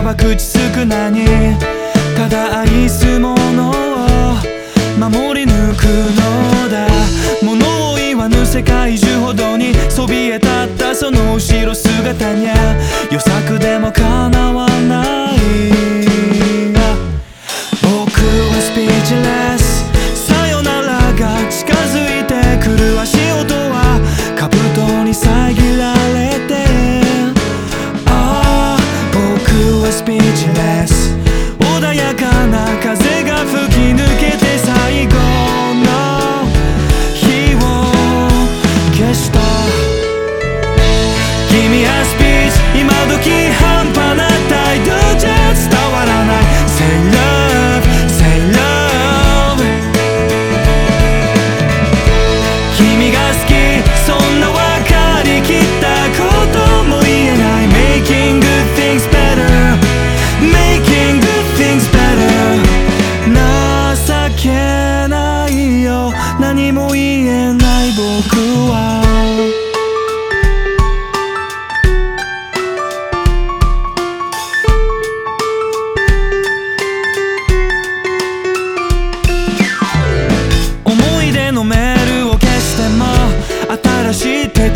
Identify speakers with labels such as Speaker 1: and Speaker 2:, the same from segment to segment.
Speaker 1: は口少なにただ愛すものを守り抜くのだ。物を言わぬ世界中ほどにそびえ立ったその後ろ姿にゃ予策でも叶わない。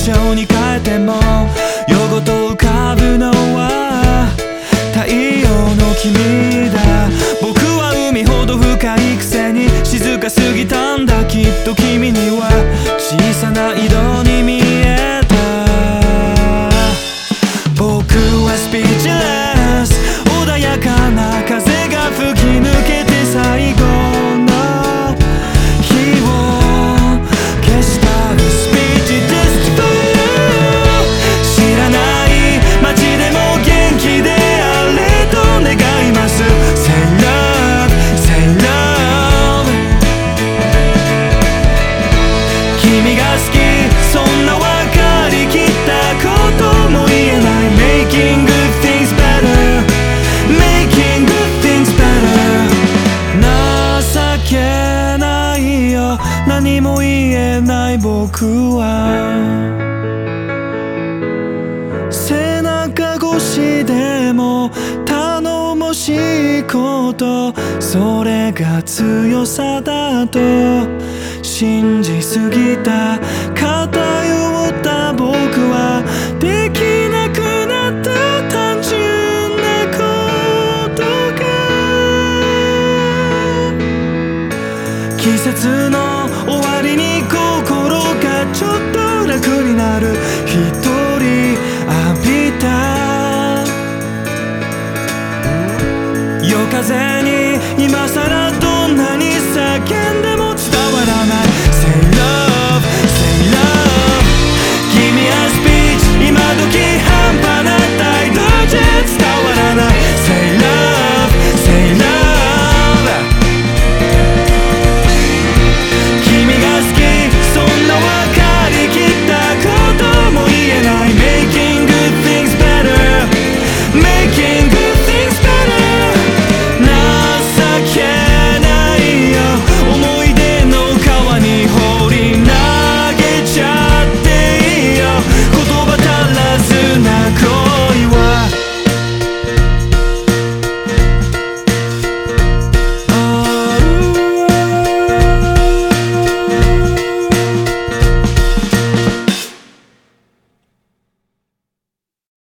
Speaker 1: しい手帳に変えても夜ごと浮かぶのは太陽の君だ僕は海ほど深いくせに静かすぎたんだきっと君には君が好き。そんな分かりきったことも言えない。Making good things better. Making good things better. 情けないよ。何も言えない僕は。背中越しでも頼もしいこと。それが強さだと。信じすぎた偏った僕はできなくなった単純なことが。季節の